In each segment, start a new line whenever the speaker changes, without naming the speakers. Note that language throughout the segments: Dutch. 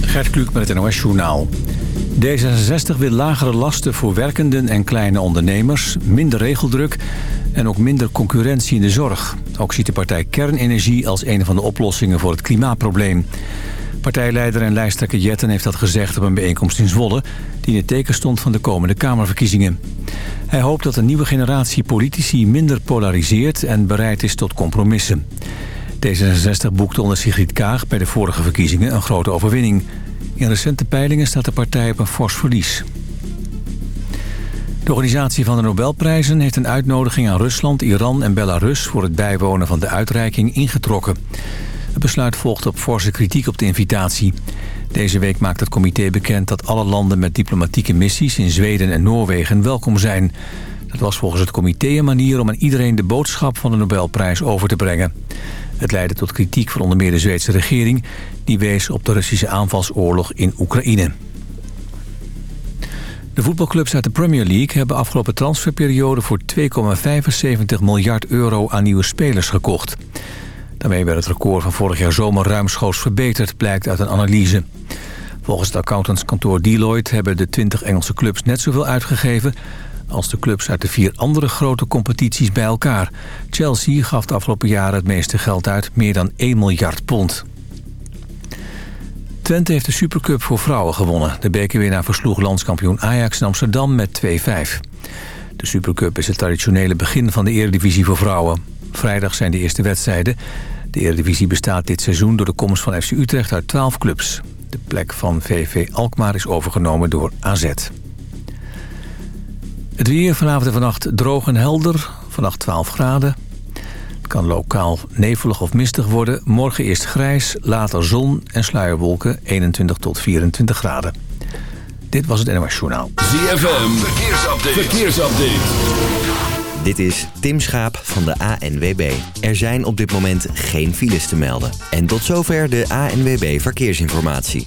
Gert Kluk met het NOS Journaal. D66 wil lagere lasten voor werkenden en kleine ondernemers... minder regeldruk en ook minder concurrentie in de zorg. Ook ziet de partij kernenergie als een van de oplossingen voor het klimaatprobleem. Partijleider en lijsttrekker Jetten heeft dat gezegd op een bijeenkomst in Zwolle... die in het teken stond van de komende Kamerverkiezingen. Hij hoopt dat een nieuwe generatie politici minder polariseert en bereid is tot compromissen. D66 boekte onder Sigrid Kaag bij de vorige verkiezingen een grote overwinning. In recente peilingen staat de partij op een fors verlies. De organisatie van de Nobelprijzen heeft een uitnodiging aan Rusland, Iran en Belarus... voor het bijwonen van de uitreiking ingetrokken. Het besluit volgt op forse kritiek op de invitatie. Deze week maakt het comité bekend dat alle landen met diplomatieke missies... in Zweden en Noorwegen welkom zijn. Dat was volgens het comité een manier om aan iedereen de boodschap van de Nobelprijs over te brengen. Het leidde tot kritiek van onder meer de Zweedse regering... die wees op de Russische aanvalsoorlog in Oekraïne. De voetbalclubs uit de Premier League hebben afgelopen transferperiode... voor 2,75 miljard euro aan nieuwe spelers gekocht. Daarmee werd het record van vorig jaar zomer ruimschoots verbeterd... blijkt uit een analyse. Volgens het accountantskantoor Deloitte hebben de 20 Engelse clubs net zoveel uitgegeven als de clubs uit de vier andere grote competities bij elkaar. Chelsea gaf de afgelopen jaren het meeste geld uit, meer dan 1 miljard pond. Twente heeft de Supercup voor vrouwen gewonnen. De bekerwinnaar versloeg landskampioen Ajax in Amsterdam met 2-5. De Supercup is het traditionele begin van de Eredivisie voor vrouwen. Vrijdag zijn de eerste wedstrijden. De Eredivisie bestaat dit seizoen door de komst van FC Utrecht uit 12 clubs. De plek van VV Alkmaar is overgenomen door AZ. Het weer vanavond en vannacht droog en helder. Vannacht 12 graden. Het kan lokaal nevelig of mistig worden. Morgen eerst grijs, later zon en sluierwolken 21 tot 24 graden. Dit was het NOS Journaal.
ZFM, verkeersupdate. verkeersupdate.
Dit is Tim Schaap van de ANWB. Er zijn op dit moment geen files te melden. En tot zover de ANWB Verkeersinformatie.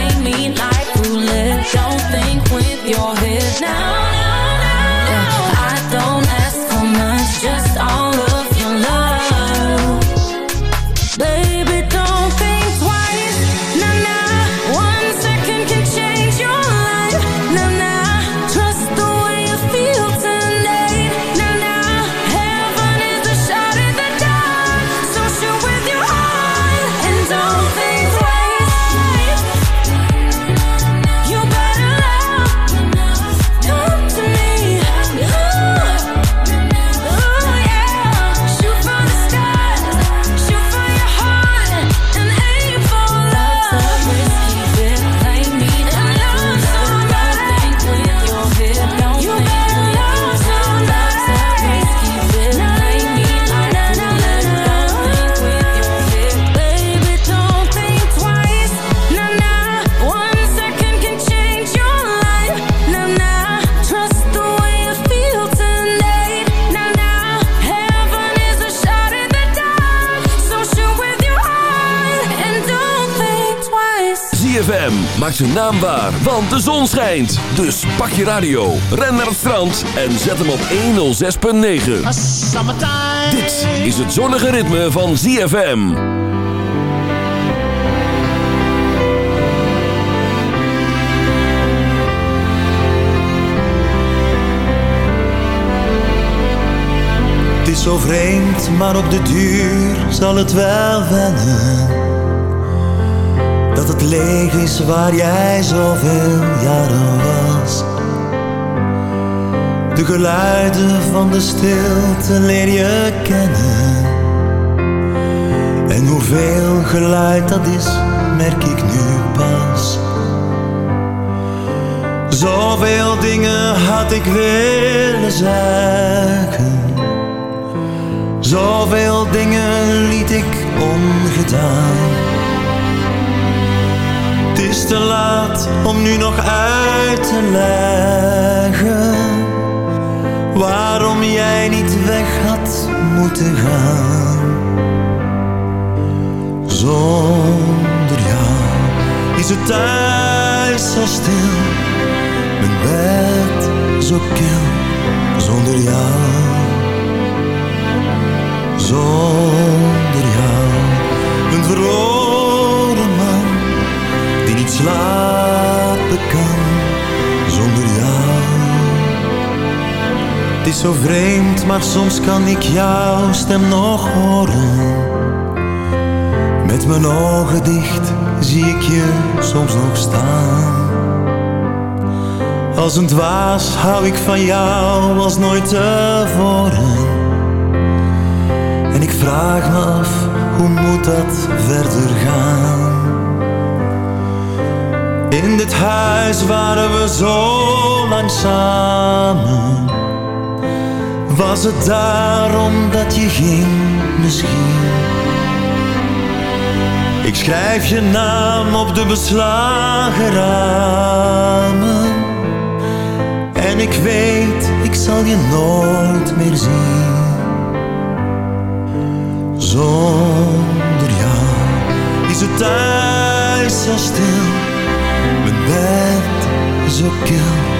blame me like
ZFM maakt zijn naam waar, want de zon schijnt. Dus pak je radio, ren naar het strand en zet hem op 106.9. Dit is het zonnige ritme van ZFM.
Het is zo vreemd, maar op de duur zal het wel wennen. Het leeg is waar jij zoveel jaren was. De geluiden van de stilte leer je kennen. En hoeveel geluid dat is, merk ik nu pas. Zoveel dingen had ik willen zeggen. Zoveel dingen liet ik ongedaan. Is te laat om nu nog uit te leggen. Waarom jij niet weg had moeten gaan. Zonder jou is het thuis zo stil. Mijn bed zo kil zonder jou. Zonder jou, een slapen kan. Zonder jou, het is zo vreemd, maar soms kan ik jouw stem nog horen. Met mijn ogen dicht zie ik je soms nog staan. Als een dwaas hou ik van jou als nooit tevoren. En ik vraag me af, hoe moet dat verder gaan? In dit huis waren we zo lang samen. Was het daarom dat je ging misschien? Ik schrijf je naam op de beslagen ramen. En ik weet, ik zal je nooit meer zien. Zonder jou is het thuis zo stil. Mijn
zo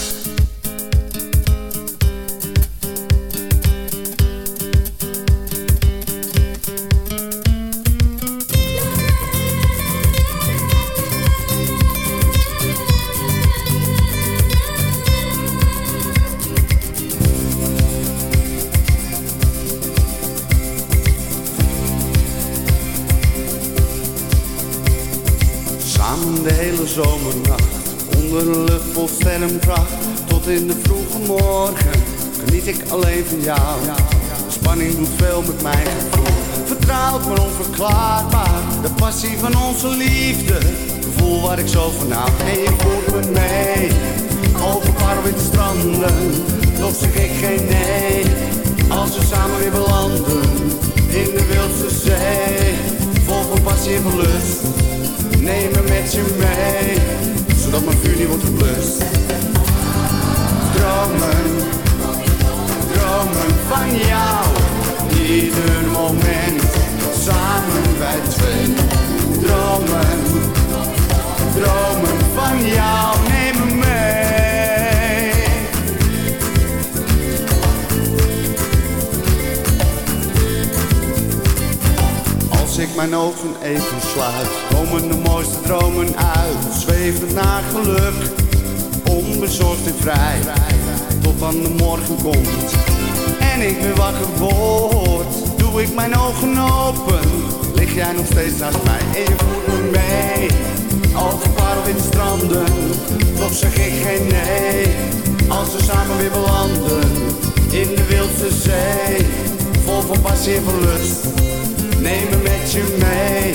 Neem me met je mee,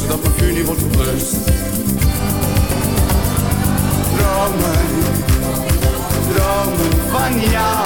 zodat mijn vuur niet wordt geblust. Dromen, dromen van jou.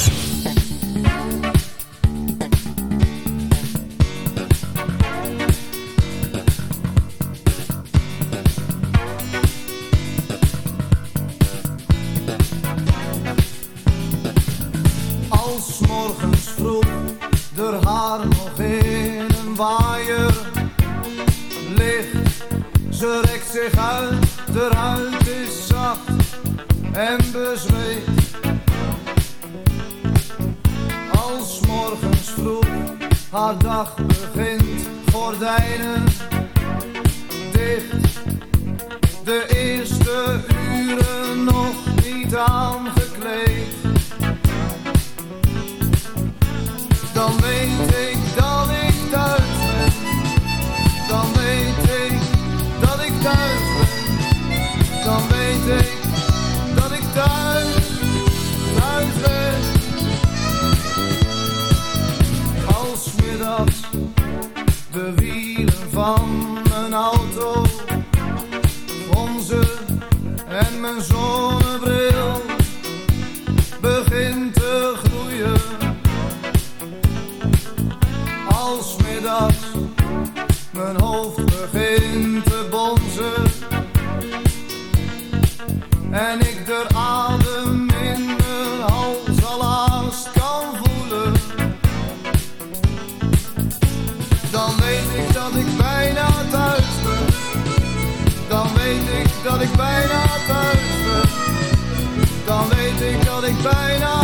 ik dat ik bijna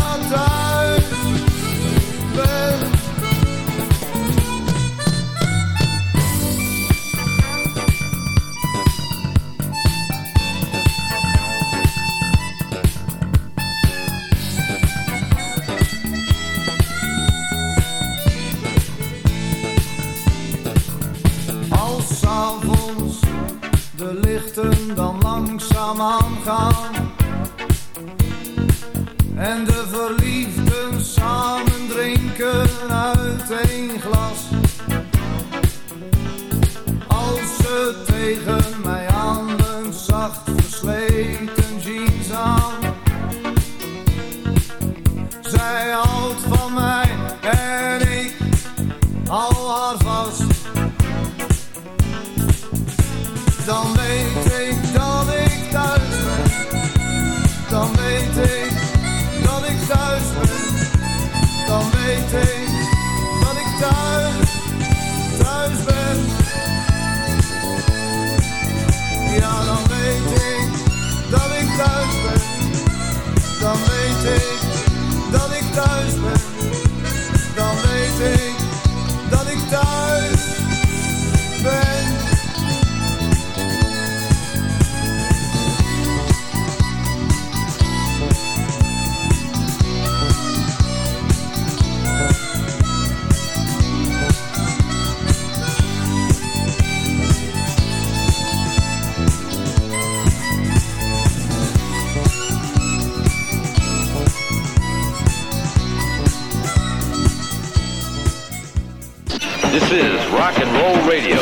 Rock and Roll Radio.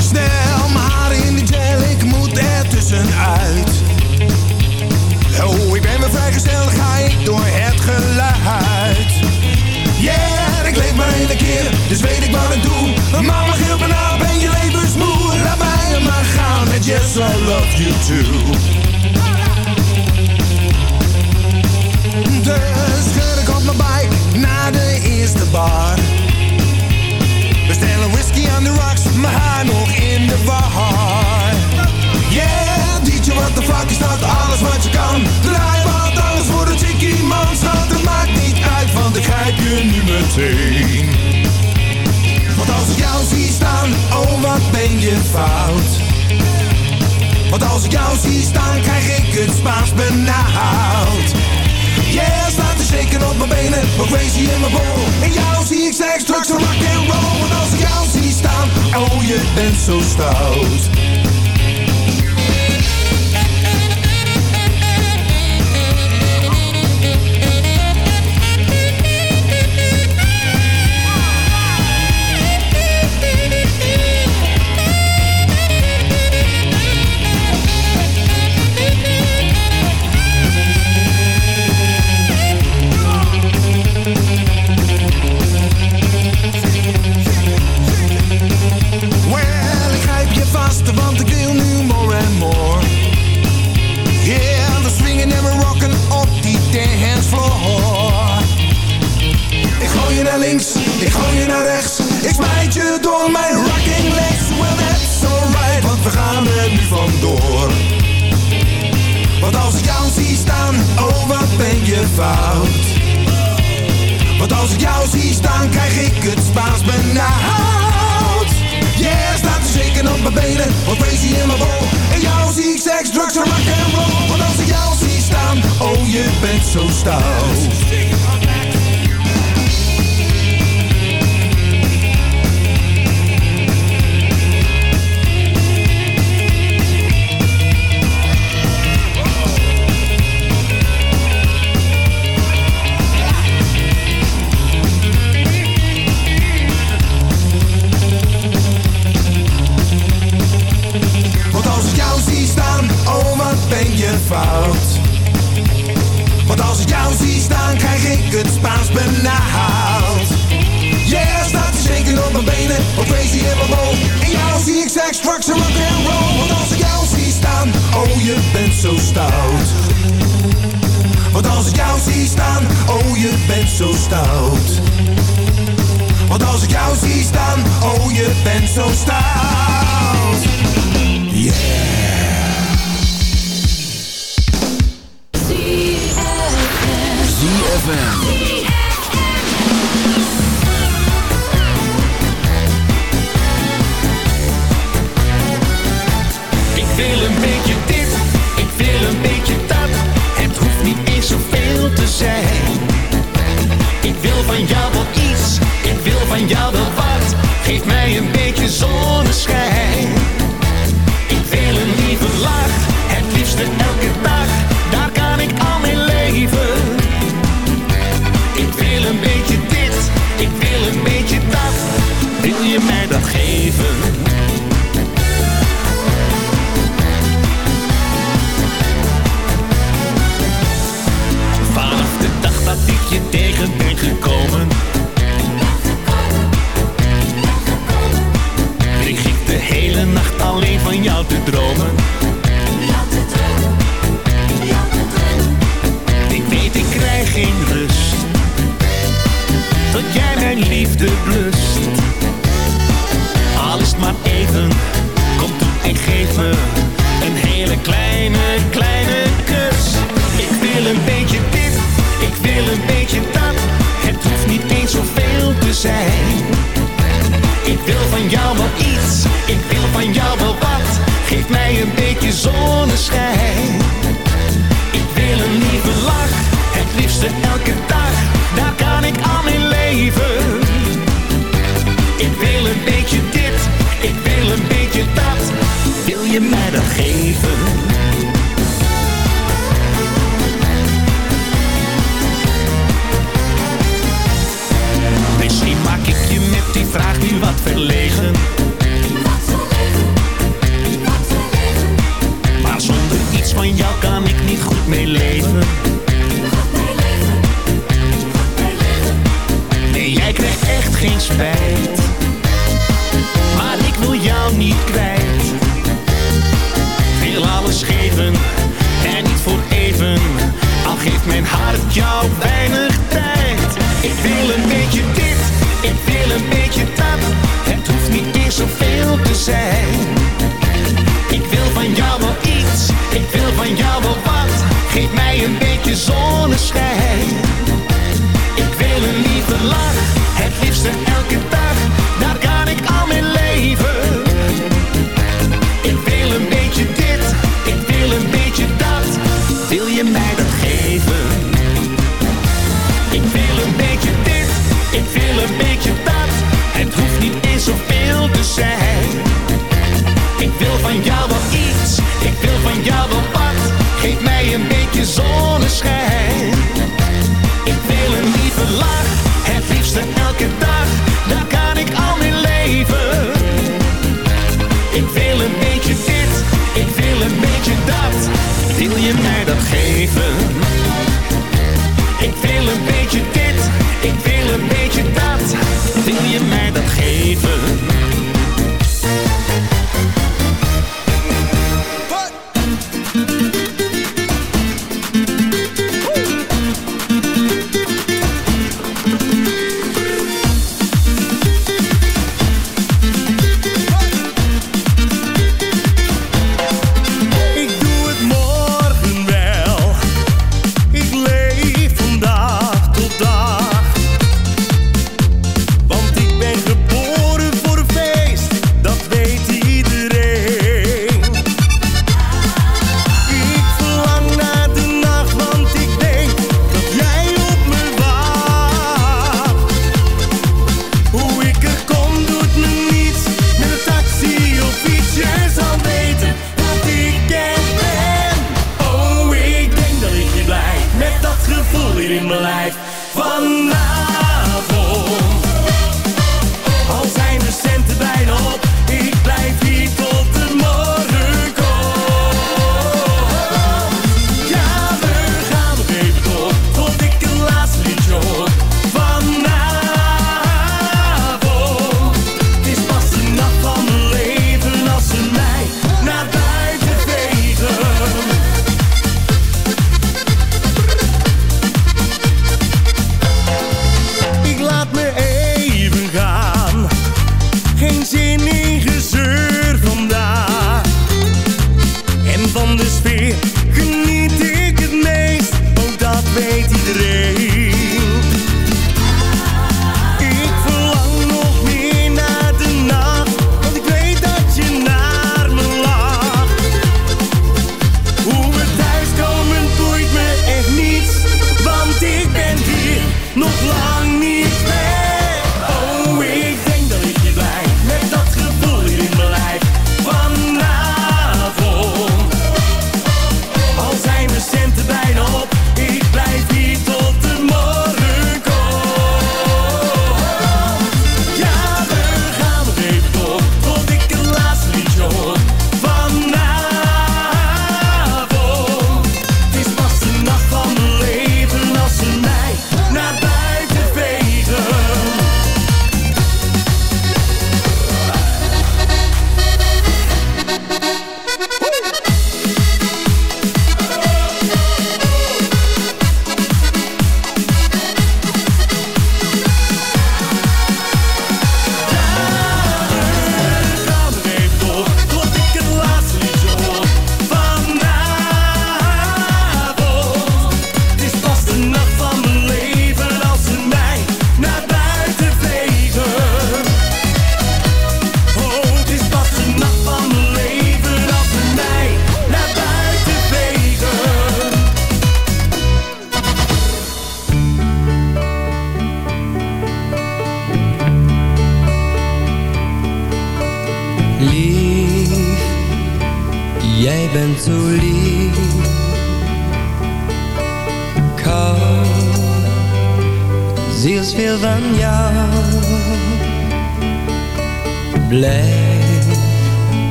Snel maar in die gel, ik moet er tussenuit. Oh, ik ben weer vrijgezel, ga ik door het geluid. Yeah, ik leef maar één keer, dus weet ik wat ik doe. Mama gilt me ben je levensmoe. Laat mij maar gaan, met yes, I love you too. Dus ik op mijn bike naar de eerste bar. We stellen whisky aan de rocks, mijn haar nog in de war. Yeah, DJ, what the fuck is dat? Alles wat je kan. Draai wat alles voor de chickie man. Schat, het maakt niet uit, want ik grijp je nu meteen. Want als ik jou zie staan, oh wat ben je fout. Want als ik jou zie staan, krijg ik het Spaans benauwd. Yeah, staat te shaken op mijn benen, maar crazy in mijn bol. En jou zie ik seks, drugs en roll. Want als ik jou zie staan, oh je bent zo stout. Zo stout.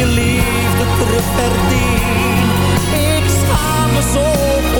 je
liefde
terug verdien. Ik schaam me zo
op.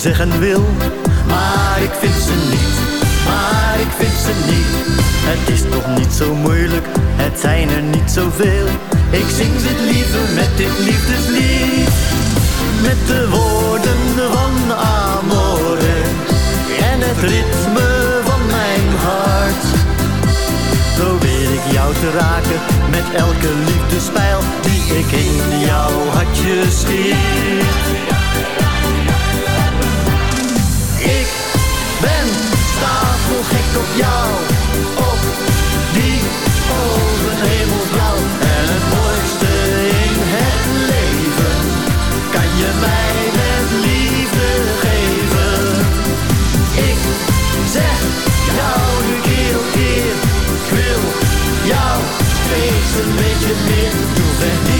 Zeggen wil. Maar ik vind ze niet, maar ik vind ze niet. Het is toch niet zo moeilijk, het zijn er niet zoveel. Ik zing ze liever met dit liefdeslied. Met de woorden van Amore en het ritme van mijn hart. Probeer ik jou te raken met elke liefdespijl die ik in jouw hartje schiet. Op jou, op die ogen hemelsblauw. En het mooiste in het leven kan je mij met liefde geven. Ik zeg jou nu keer op keer, ik wil jou steeds een beetje meer. Je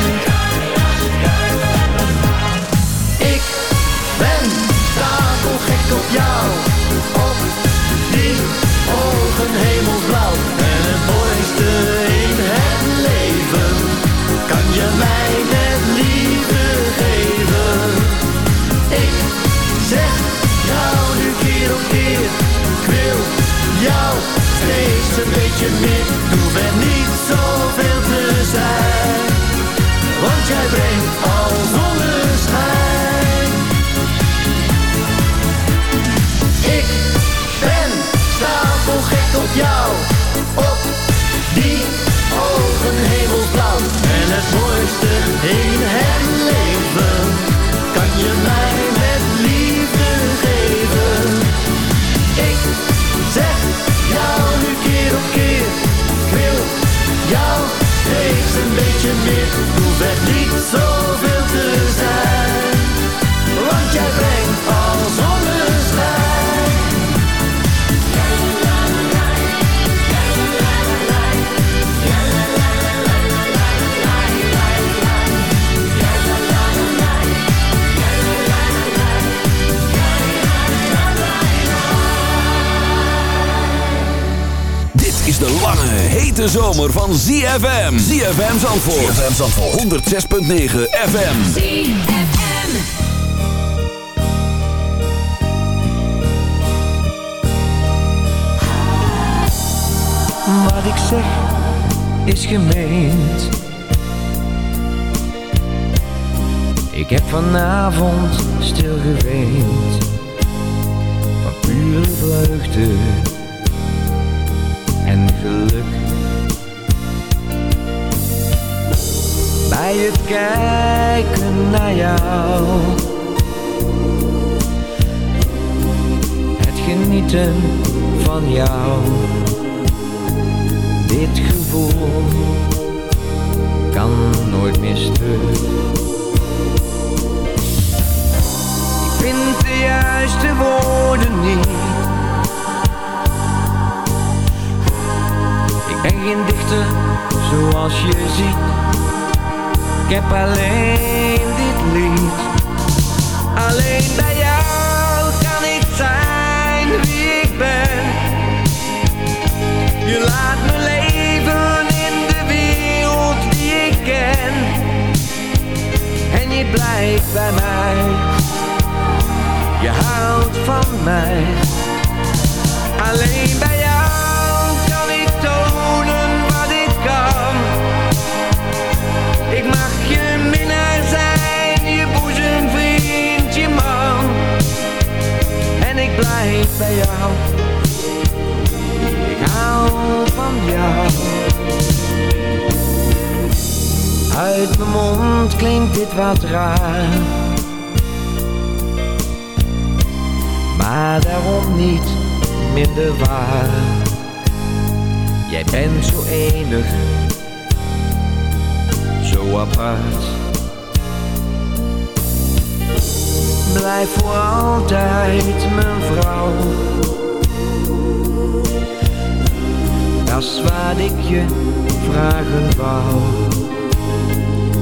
Op jou, op die ogen hemelsblauw. En het mooiste in het leven kan je mij met liefde geven. Ik zeg jou nu keer op keer, ik wil jou steeds een beetje meer. Doe er niet zoveel te zijn, want jij brengt Hoef er niet zoveel
de lange, hete zomer van ZFM. ZFM Zandvoort. ZFM Zandvoort. 106.9 FM.
Wat ik zeg is gemeend. Ik heb vanavond stilgeweend van pure vreugde en geluk. Bij het kijken naar jou, het genieten van jou. Dit gevoel kan nooit meer stuk. Ik vind de juiste woorden niet. Ben geen dichter zoals je ziet. Ik heb alleen dit lied. Alleen bij jou kan ik zijn wie ik ben. Je laat me leven in de wereld die ik ken. En je blijft bij mij. Je houdt van mij. Alleen bij jou bij jou. Ik hou van jou. Uit mijn mond klinkt dit wat raar. Maar daarom niet minder waar. Jij bent zo enig Zo apart. Blijf voor altijd mijn vrouw. Dat wat ik je vragen wou.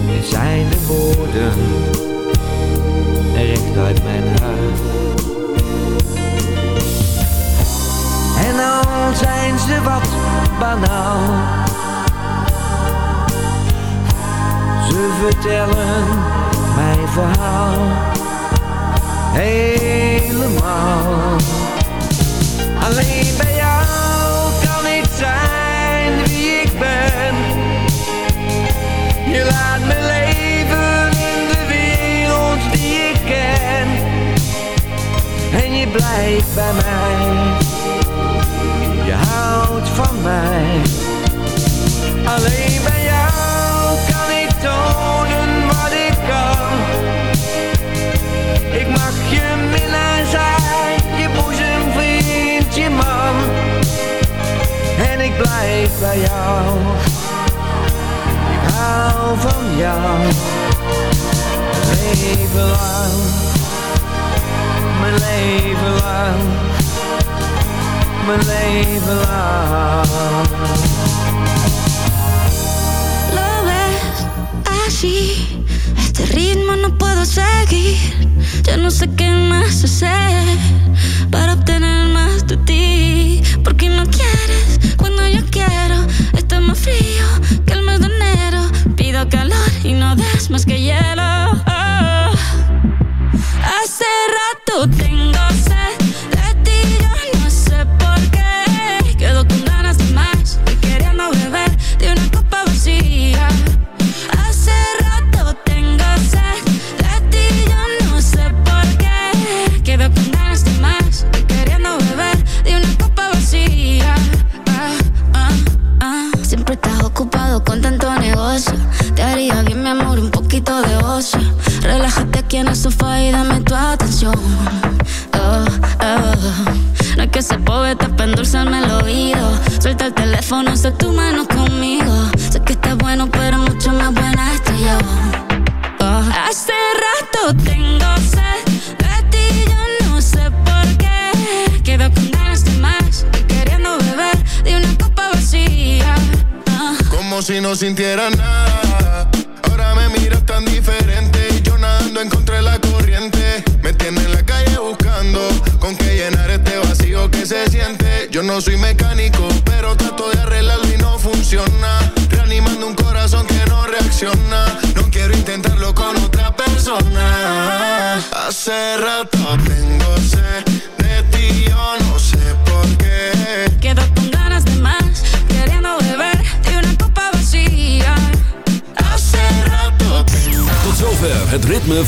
Dit zijn de woorden recht uit mijn hart. En al zijn ze wat banaal. Ze vertellen mijn verhaal helemaal. Alleen bij jou kan ik zijn wie ik ben. Je laat me leven in de wereld die ik ken. En je blijft bij mij. Je houdt van mij. Alleen bij jou blijf bij jou. Ik hou van jou. Leven lang. Mijn leven lang. Mijn leven lang.
Lo ves así, este ritmo no puedo seguir. Ya no sé qué más hacer para obtener más de ti.